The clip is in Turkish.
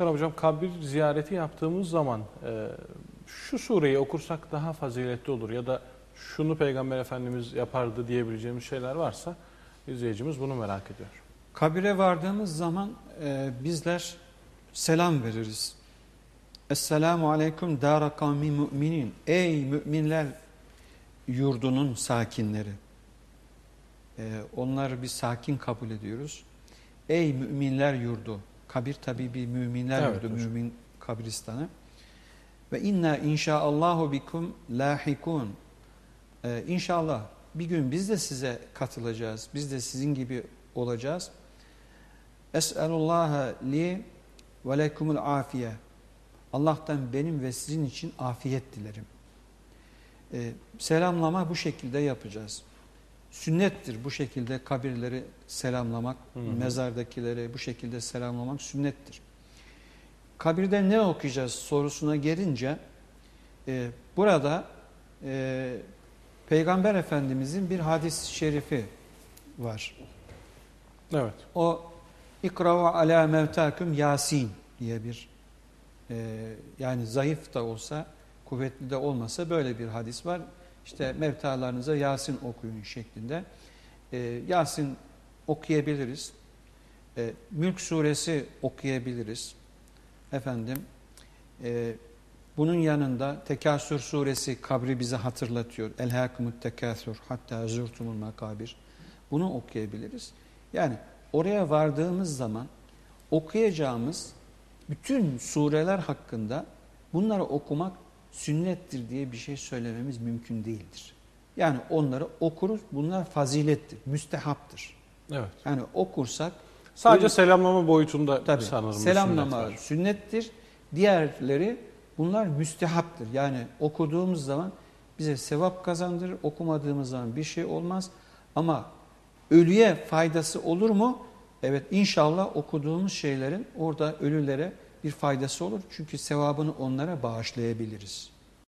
Muhterem hocam kabir ziyareti yaptığımız zaman e, şu sureyi okursak daha faziletli olur ya da şunu Peygamber Efendimiz yapardı diyebileceğimiz şeyler varsa izleyicimiz bunu merak ediyor. Kabire vardığımız zaman e, bizler selam veririz. Esselamu aleyküm dâra kavmi müminin. Ey müminler yurdunun sakinleri. E, onları biz sakin kabul ediyoruz. Ey müminler yurdu. Kabir tabi bir müminler Evet yurdu, hocam. mümin kabristanı. Ve inna inşaallahu bikum lahikun. Ee, inşallah bir gün biz de size katılacağız. Biz de sizin gibi olacağız. Es'elullaha li ve lekumul afiye. Allah'tan benim ve sizin için afiyet dilerim. Ee, selamlama bu şekilde yapacağız. Sünnettir bu şekilde kabirleri selamlamak, Hı hı. mezardakileri bu şekilde selamlamak sünnettir. Kabirde ne okuyacağız sorusuna gelince e, burada e, Peygamber Efendimizin bir hadis-i şerifi var. Evet. O ikra'u ala mevtaküm Yasin diye bir e, yani zayıf da olsa kuvvetli de olmasa böyle bir hadis var. İşte mevtalarınıza Yasin okuyun şeklinde. E, Yasin okuyabiliriz. E, Mülk suresi okuyabiliriz. Efendim e, bunun yanında Tekasür suresi kabri bize hatırlatıyor. Elhâkumut tekâsür hatta zürtumul makabir. Bunu okuyabiliriz. Yani oraya vardığımız zaman okuyacağımız bütün sureler hakkında bunları okumak sünnettir diye bir şey söylememiz mümkün değildir. Yani onları okuruz. Bunlar fazilettir, müstehaptır. Evet. Yani okursak Sadece Öyle- selamlama boyutunda Tabii. sanırım Selamlama sünnet sünnettir. Diğerleri bunlar müstehaptır. Yani okuduğumuz zaman bize sevap kazandırır. Okumadığımız zaman bir şey olmaz. Ama ölüye faydası olur mu? Evet inşallah okuduğumuz şeylerin orada ölülere bir faydası olur. Çünkü sevabını onlara bağışlayabiliriz.